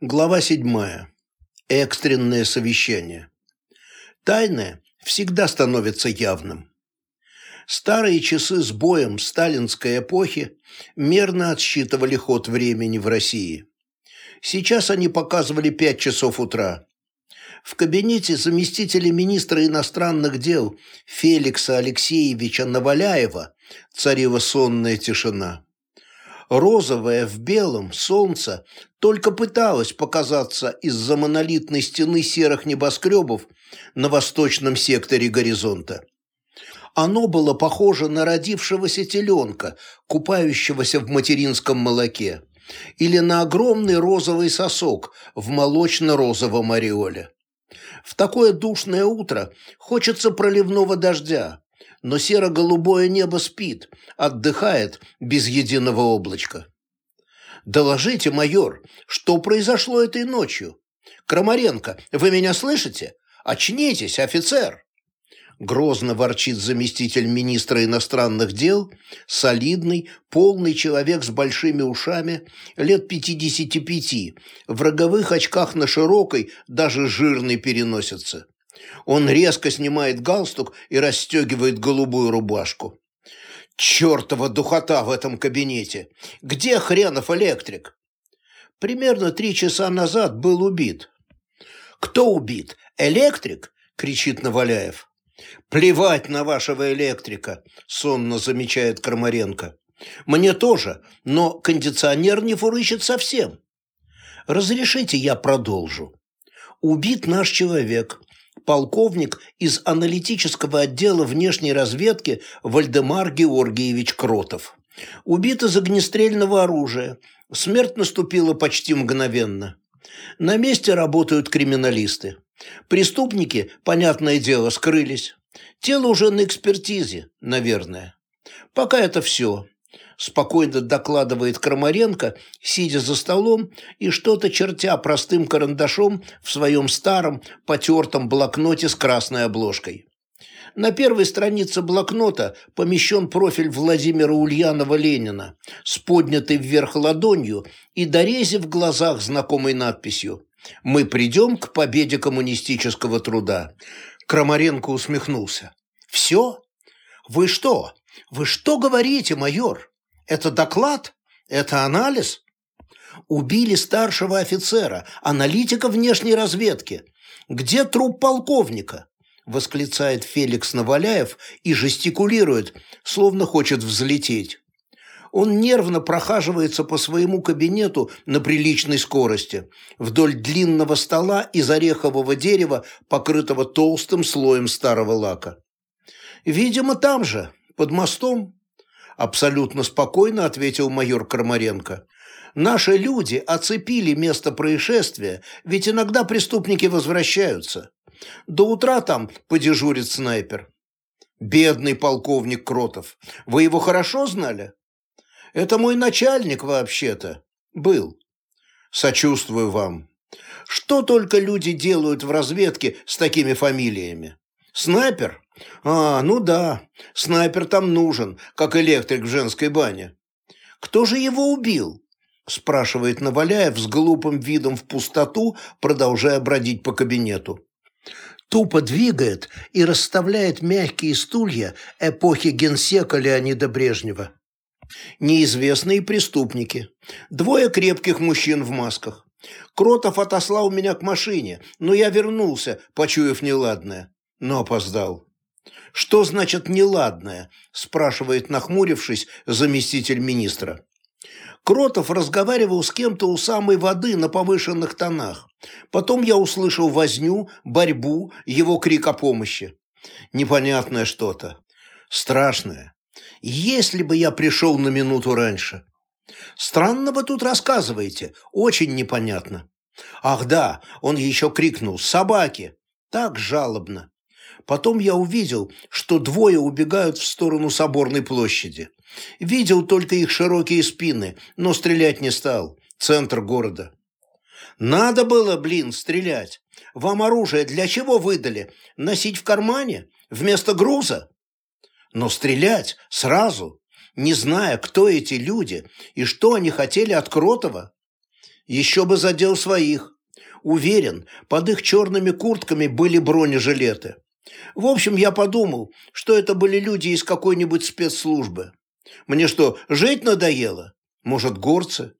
Глава 7. Экстренное совещание. Тайное всегда становится явным. Старые часы с боем сталинской эпохи мерно отсчитывали ход времени в России. Сейчас они показывали 5 часов утра. В кабинете заместителя министра иностранных дел Феликса Алексеевича Наваляева царила сонная тишина розовое в белом, солнце только пыталось показаться из-за монолитной стены серых небоскребов на восточном секторе горизонта. Оно было похоже на родившегося теленка, купающегося в материнском молоке, или на огромный розовый сосок в молочно-розовом ореоле. В такое душное утро хочется проливного дождя, но серо-голубое небо спит, отдыхает без единого облачка. «Доложите, майор, что произошло этой ночью? Крамаренко, вы меня слышите? Очнитесь, офицер!» Грозно ворчит заместитель министра иностранных дел, солидный, полный человек с большими ушами, лет 55, в роговых очках на широкой, даже жирной переносице. Он резко снимает галстук и расстегивает голубую рубашку. Чертова духота в этом кабинете! Где хренов электрик? Примерно три часа назад был убит. Кто убит? Электрик? Кричит Наваляев. Плевать на вашего электрика, сонно замечает Крамаренко. Мне тоже, но кондиционер не фурычит совсем. Разрешите я продолжу. Убит наш человек, полковник из аналитического отдела внешней разведки Вальдемар Георгиевич Кротов. Убит из огнестрельного оружия. Смерть наступила почти мгновенно. На месте работают криминалисты. Преступники, понятное дело, скрылись. Тело уже на экспертизе, наверное. Пока это все спокойно докладывает Крамаренко, сидя за столом и что-то чертя простым карандашом в своем старом потертом блокноте с красной обложкой. На первой странице блокнота помещен профиль Владимира Ульянова-Ленина с поднятой вверх ладонью и дорезе в глазах знакомой надписью «Мы придем к победе коммунистического труда». Крамаренко усмехнулся. «Все? Вы что? Вы что говорите, майор? Это доклад? Это анализ? Убили старшего офицера, аналитика внешней разведки. Где труп полковника? Восклицает Феликс Наваляев и жестикулирует, словно хочет взлететь. Он нервно прохаживается по своему кабинету на приличной скорости, вдоль длинного стола из орехового дерева, покрытого толстым слоем старого лака. Видимо, там же, под мостом, Абсолютно спокойно ответил майор Крамаренко. Наши люди оцепили место происшествия, ведь иногда преступники возвращаются. До утра там подежурит снайпер. Бедный полковник Кротов. Вы его хорошо знали? Это мой начальник вообще-то. Был. Сочувствую вам. Что только люди делают в разведке с такими фамилиями? Снайпер? А, ну да, снайпер там нужен, как электрик в женской бане. Кто же его убил? спрашивает Наваляев с глупым видом в пустоту, продолжая бродить по кабинету. Тупо двигает и расставляет мягкие стулья эпохи генсека Леонида Брежнева. Неизвестные преступники. Двое крепких мужчин в масках. Кротов отослал меня к машине, но я вернулся, почуяв неладное, но опоздал. «Что значит неладное?» – спрашивает, нахмурившись, заместитель министра. Кротов разговаривал с кем-то у самой воды на повышенных тонах. Потом я услышал возню, борьбу, его крик о помощи. Непонятное что-то. Страшное. Если бы я пришел на минуту раньше. Странно вы тут рассказываете. Очень непонятно. Ах да, он еще крикнул «Собаки!» Так жалобно. Потом я увидел, что двое убегают в сторону Соборной площади. Видел только их широкие спины, но стрелять не стал. Центр города. Надо было, блин, стрелять. Вам оружие для чего выдали? Носить в кармане? Вместо груза? Но стрелять сразу, не зная, кто эти люди и что они хотели от Кротова. Еще бы задел своих. Уверен, под их черными куртками были бронежилеты. В общем, я подумал, что это были люди из какой-нибудь спецслужбы. Мне что, жить надоело? Может, горцы?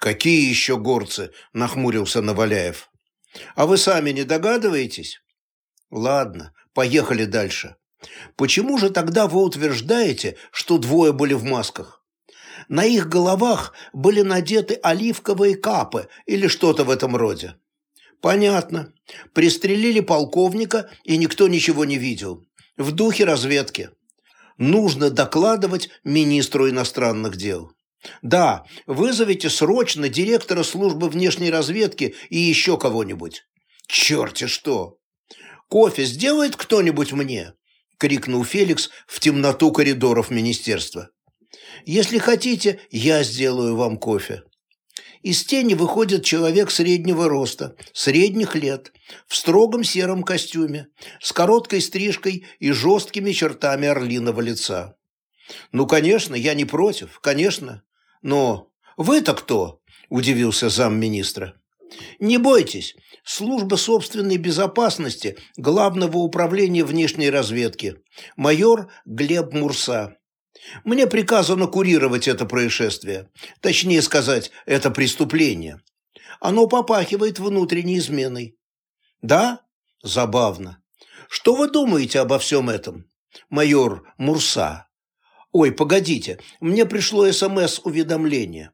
Какие еще горцы? Нахмурился Наваляев. А вы сами не догадываетесь? Ладно, поехали дальше. Почему же тогда вы утверждаете, что двое были в масках? На их головах были надеты оливковые капы или что-то в этом роде. Понятно. Пристрелили полковника, и никто ничего не видел. В духе разведки. Нужно докладывать министру иностранных дел. Да, вызовите срочно директора службы внешней разведки и еще кого-нибудь. Черти что! Кофе сделает кто-нибудь мне? крикнул Феликс в темноту коридоров министерства. Если хотите, я сделаю вам кофе. Из тени выходит человек среднего роста, средних лет, в строгом сером костюме, с короткой стрижкой и жесткими чертами орлиного лица. «Ну, конечно, я не против, конечно. Но вы-то кто?» – удивился замминистра. «Не бойтесь, служба собственной безопасности Главного управления внешней разведки, майор Глеб Мурса. Мне приказано курировать это происшествие, точнее сказать, это преступление. Оно попахивает внутренней изменой. Да? Забавно. Что вы думаете обо всем этом, майор Мурса? Ой, погодите, мне пришло СМС-уведомление.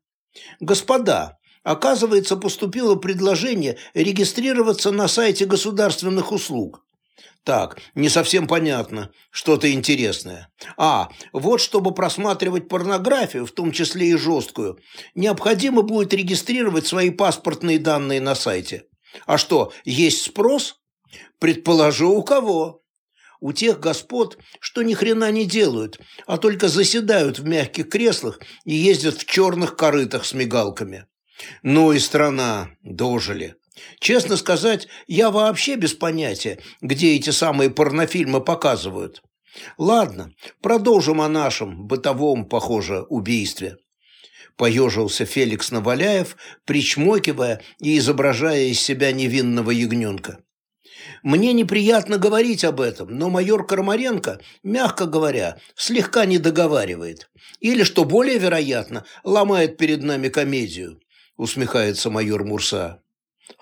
Господа, оказывается, поступило предложение регистрироваться на сайте государственных услуг. Так, не совсем понятно. Что-то интересное. А, вот чтобы просматривать порнографию, в том числе и жесткую, необходимо будет регистрировать свои паспортные данные на сайте. А что, есть спрос? Предположу, у кого? У тех господ, что ни хрена не делают, а только заседают в мягких креслах и ездят в черных корытах с мигалками. Ну и страна, дожили. Честно сказать, я вообще без понятия, где эти самые порнофильмы показывают. Ладно, продолжим о нашем бытовом, похоже, убийстве. Поежился Феликс Наваляев, причмокивая и изображая из себя невинного ягненка. Мне неприятно говорить об этом, но майор Кармаренко, мягко говоря, слегка не договаривает. Или, что более вероятно, ломает перед нами комедию, усмехается майор Мурса.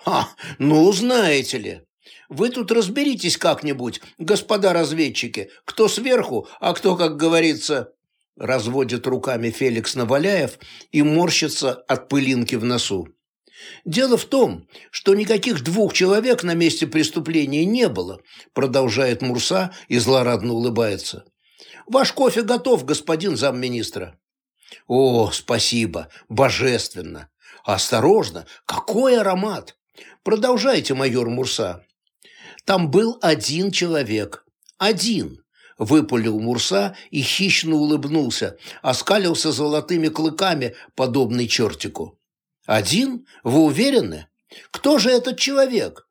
«А, ну, знаете ли. Вы тут разберитесь как-нибудь, господа разведчики, кто сверху, а кто, как говорится...» Разводит руками Феликс Наваляев и морщится от пылинки в носу. «Дело в том, что никаких двух человек на месте преступления не было», продолжает Мурса и злорадно улыбается. «Ваш кофе готов, господин замминистра». «О, спасибо, божественно! Осторожно, какой аромат! Продолжайте, майор Мурса. Там был один человек. Один. Выпалил Мурса и хищно улыбнулся, оскалился золотыми клыками, подобный чертику. «Один? Вы уверены? Кто же этот человек?»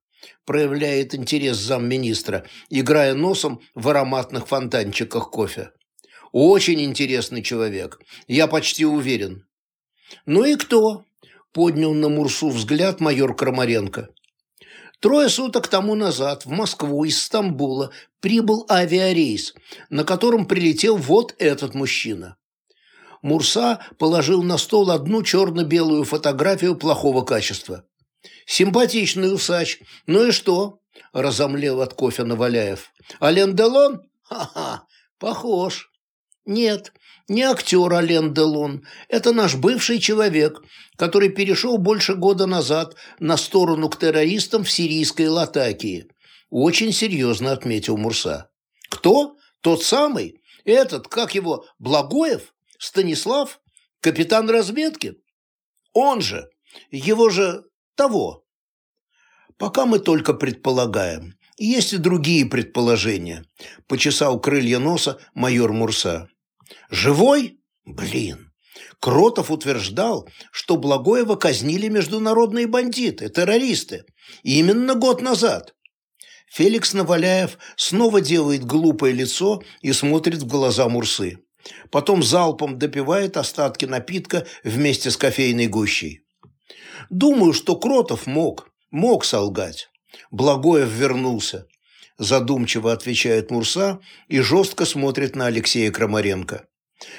проявляет интерес замминистра, играя носом в ароматных фонтанчиках кофе. «Очень интересный человек. Я почти уверен». «Ну и кто?» Поднял на Мурсу взгляд майор Крамаренко. Трое суток тому назад в Москву из Стамбула прибыл авиарейс, на котором прилетел вот этот мужчина. Мурса положил на стол одну черно-белую фотографию плохого качества. «Симпатичный усач. Ну и что?» – разомлел от кофе Наваляев. «Ален Делон? Ха-ха, похож». «Нет, не актер Ален Делон. Это наш бывший человек, который перешел больше года назад на сторону к террористам в сирийской Латакии. Очень серьезно отметил Мурса. Кто? Тот самый? Этот, как его, Благоев? Станислав? Капитан разведки? Он же. Его же того. Пока мы только предполагаем. Есть и другие предположения. Почесал крылья носа майор Мурса. Живой? Блин. Кротов утверждал, что Благоева казнили международные бандиты, террористы. Именно год назад. Феликс Наваляев снова делает глупое лицо и смотрит в глаза Мурсы. Потом залпом допивает остатки напитка вместе с кофейной гущей. Думаю, что Кротов мог, мог солгать. Благоев вернулся. Задумчиво отвечает Мурса и жестко смотрит на Алексея Крамаренко.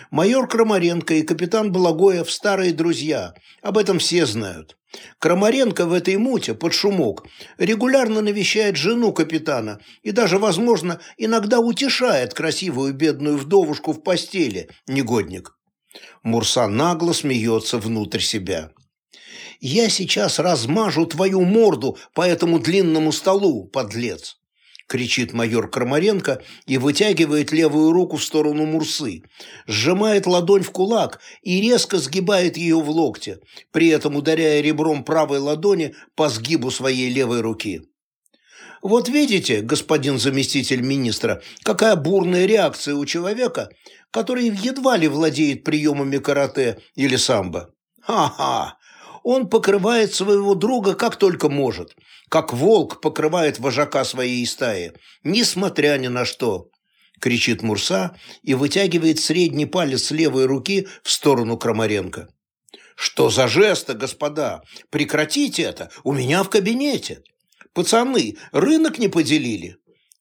Майор Крамаренко и капитан Благоев – старые друзья, об этом все знают. Крамаренко в этой муте, под шумок, регулярно навещает жену капитана и даже, возможно, иногда утешает красивую бедную вдовушку в постели, негодник. Мурса нагло смеется внутрь себя. «Я сейчас размажу твою морду по этому длинному столу, подлец!» Кричит майор Крамаренко и вытягивает левую руку в сторону Мурсы, сжимает ладонь в кулак и резко сгибает ее в локте, при этом ударяя ребром правой ладони по сгибу своей левой руки. Вот видите, господин заместитель министра, какая бурная реакция у человека, который едва ли владеет приемами карате или самбо. Ха-ха! Он покрывает своего друга как только может, как волк покрывает вожака своей стаи, несмотря ни на что, кричит Мурса и вытягивает средний палец левой руки в сторону Крамаренко. Что за жесты, господа? Прекратите это, у меня в кабинете. Пацаны, рынок не поделили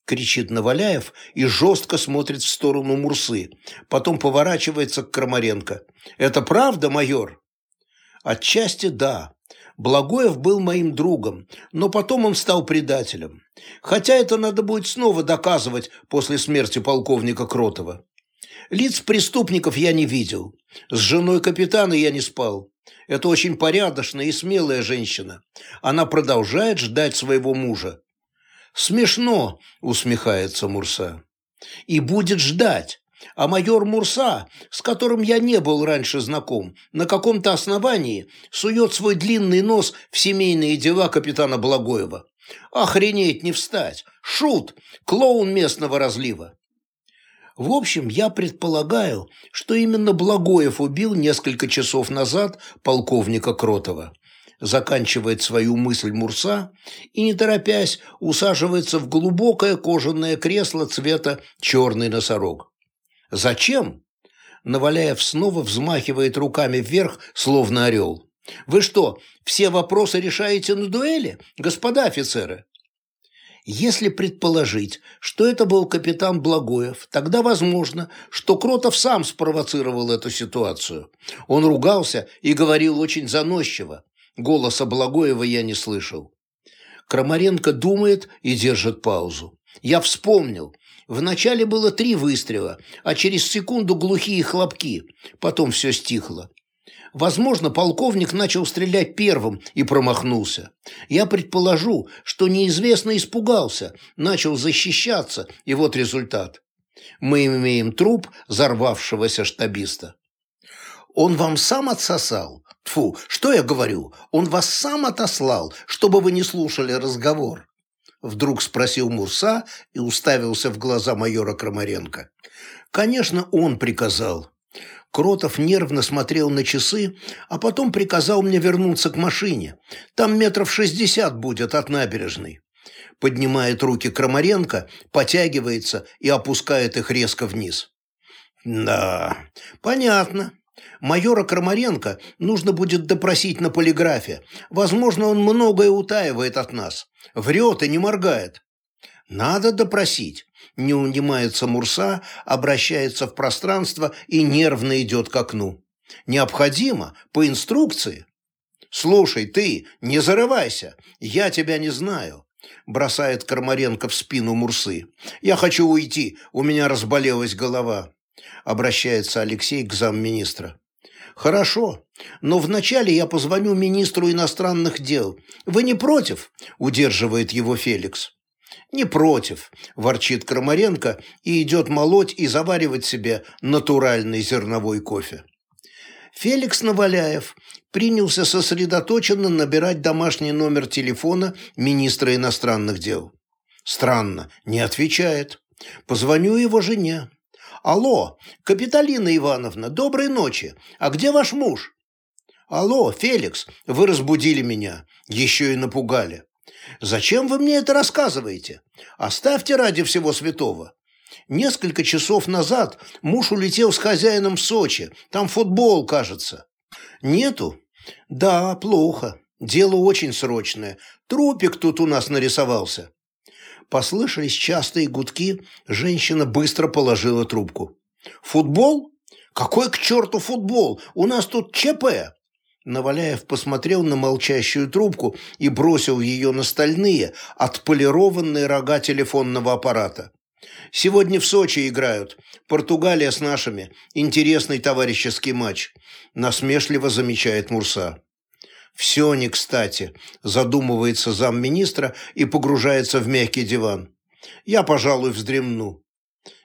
кричит Наваляев и жестко смотрит в сторону Мурсы, потом поворачивается к Крамаренко. «Это правда, майор?» «Отчасти да. Благоев был моим другом, но потом он стал предателем. Хотя это надо будет снова доказывать после смерти полковника Кротова. Лиц преступников я не видел. С женой капитана я не спал. Это очень порядочная и смелая женщина. Она продолжает ждать своего мужа. «Смешно», – усмехается Мурса. «И будет ждать. А майор Мурса, с которым я не был раньше знаком, на каком-то основании сует свой длинный нос в семейные дела капитана Благоева. Охренеть не встать! Шут! Клоун местного разлива!» В общем, я предполагаю, что именно Благоев убил несколько часов назад полковника Кротова. Заканчивает свою мысль Мурса и, не торопясь, усаживается в глубокое кожаное кресло цвета черный носорог. «Зачем?» Наваляев снова взмахивает руками вверх, словно орел. «Вы что, все вопросы решаете на дуэли, господа офицеры?» Если предположить, что это был капитан Благоев, тогда возможно, что Кротов сам спровоцировал эту ситуацию. Он ругался и говорил очень заносчиво. Голоса Благоева я не слышал. Крамаренко думает и держит паузу. Я вспомнил. Вначале было три выстрела, а через секунду глухие хлопки. Потом все стихло. Возможно, полковник начал стрелять первым и промахнулся. Я предположу, что неизвестно испугался, начал защищаться, и вот результат. Мы имеем труп взорвавшегося штабиста. Он вам сам отсосал? Тфу, что я говорю? Он вас сам отослал, чтобы вы не слушали разговор. Вдруг спросил Мурса и уставился в глаза майора Крамаренко. Конечно, он приказал. Кротов нервно смотрел на часы, а потом приказал мне вернуться к машине. Там метров шестьдесят будет от набережной. Поднимает руки Крамаренко, потягивается и опускает их резко вниз. «Да, понятно. Майора Крамаренко нужно будет допросить на полиграфе. Возможно, он многое утаивает от нас. Врет и не моргает. Надо допросить. Не унимается Мурса, обращается в пространство и нервно идет к окну. Необходимо, по инструкции. «Слушай, ты, не зарывайся, я тебя не знаю», бросает Кармаренко в спину Мурсы. «Я хочу уйти, у меня разболелась голова», обращается Алексей к замминистра. «Хорошо, но вначале я позвоню министру иностранных дел. Вы не против?» – удерживает его Феликс. «Не против», – ворчит Крамаренко и идет молоть и заваривать себе натуральный зерновой кофе. Феликс Наваляев принялся сосредоточенно набирать домашний номер телефона министра иностранных дел. Странно, не отвечает. Позвоню его жене. «Алло, Капиталина Ивановна, доброй ночи. А где ваш муж?» «Алло, Феликс, вы разбудили меня. Еще и напугали. Зачем вы мне это рассказываете? Оставьте ради всего святого. Несколько часов назад муж улетел с хозяином в Сочи. Там футбол, кажется. Нету? Да, плохо. Дело очень срочное. Трупик тут у нас нарисовался». Послышались частые гудки, женщина быстро положила трубку. «Футбол? Какой к черту футбол? У нас тут ЧП!» Наваляев посмотрел на молчащую трубку и бросил ее на стальные, отполированные рога телефонного аппарата. «Сегодня в Сочи играют. Португалия с нашими. Интересный товарищеский матч», – насмешливо замечает Мурса. «Все не кстати», – задумывается замминистра и погружается в мягкий диван. «Я, пожалуй, вздремну.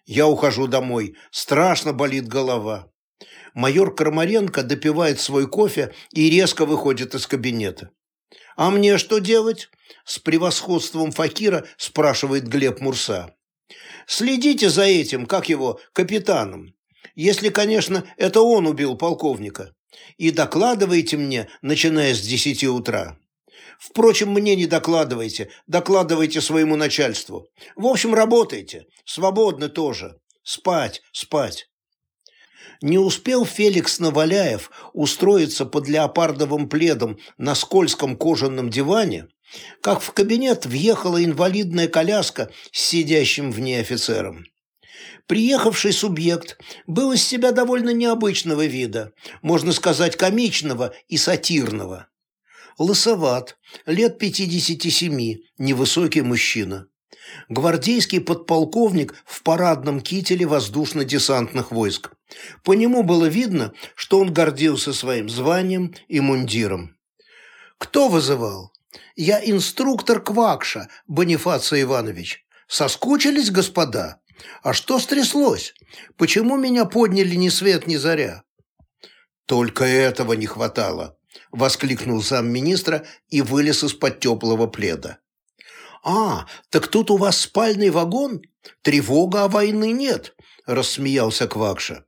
Я ухожу домой. Страшно болит голова». Майор Крамаренко допивает свой кофе и резко выходит из кабинета. «А мне что делать?» – с превосходством Факира спрашивает Глеб Мурса. «Следите за этим, как его, капитаном. Если, конечно, это он убил полковника и докладывайте мне, начиная с десяти утра. Впрочем, мне не докладывайте, докладывайте своему начальству. В общем, работайте, свободно тоже. Спать, спать. Не успел Феликс Наваляев устроиться под леопардовым пледом на скользком кожаном диване, как в кабинет въехала инвалидная коляска с сидящим в ней офицером. Приехавший субъект был из себя довольно необычного вида, можно сказать, комичного и сатирного. Лысоват, лет 57, невысокий мужчина. Гвардейский подполковник в парадном кителе воздушно-десантных войск. По нему было видно, что он гордился своим званием и мундиром. «Кто вызывал?» «Я инструктор Квакша, Бонифаций Иванович. Соскучились, господа?» А что стряслось? Почему меня подняли ни свет, ни заря? Только этого не хватало, воскликнул замминистра и вылез из-под теплого пледа. «А, так тут у вас спальный вагон? Тревога, а войны нет», – рассмеялся Квакша.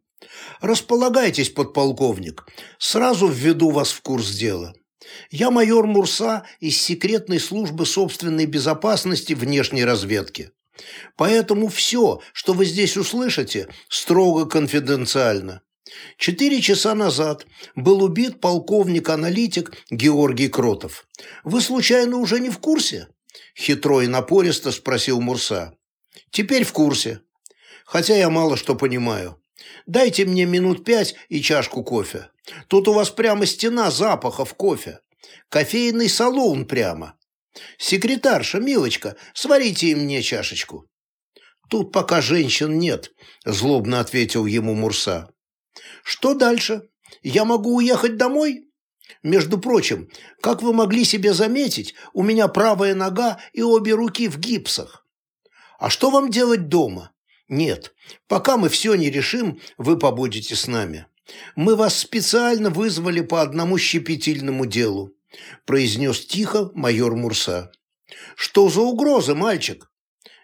«Располагайтесь, подполковник, сразу введу вас в курс дела. Я майор Мурса из секретной службы собственной безопасности внешней разведки. Поэтому все, что вы здесь услышите, строго конфиденциально. Четыре часа назад был убит полковник-аналитик Георгий Кротов. Вы случайно уже не в курсе? Хитро и напористо спросил Мурса. Теперь в курсе. Хотя я мало что понимаю. Дайте мне минут пять и чашку кофе. Тут у вас прямо стена запахов кофе. Кофейный салон прямо. «Секретарша, милочка, сварите мне чашечку». «Тут пока женщин нет», – злобно ответил ему Мурса. «Что дальше? Я могу уехать домой?» «Между прочим, как вы могли себе заметить, у меня правая нога и обе руки в гипсах. А что вам делать дома? Нет, пока мы все не решим, вы побудете с нами. Мы вас специально вызвали по одному щепетильному делу произнес тихо майор Мурса. «Что за угроза, мальчик?»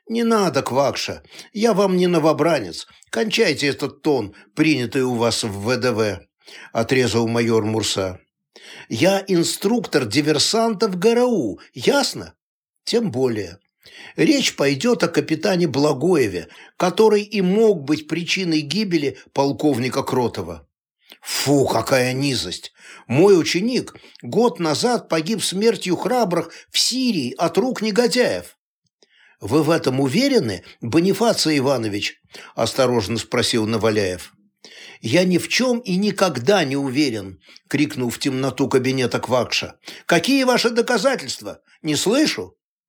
«Не надо, Квакша, я вам не новобранец. Кончайте этот тон, принятый у вас в ВДВ», – отрезал майор Мурса. «Я инструктор диверсантов ГРУ, ясно?» «Тем более. Речь пойдет о капитане Благоеве, который и мог быть причиной гибели полковника Кротова. Фу, какая низость! Мой ученик год назад погиб смертью храбрых в Сирии от рук негодяев. «Вы в этом уверены, Бонифаций Иванович?» – осторожно спросил Наваляев. «Я ни в чем и никогда не уверен», – крикнул в темноту кабинета Квакша. «Какие ваши доказательства? Не слышу?»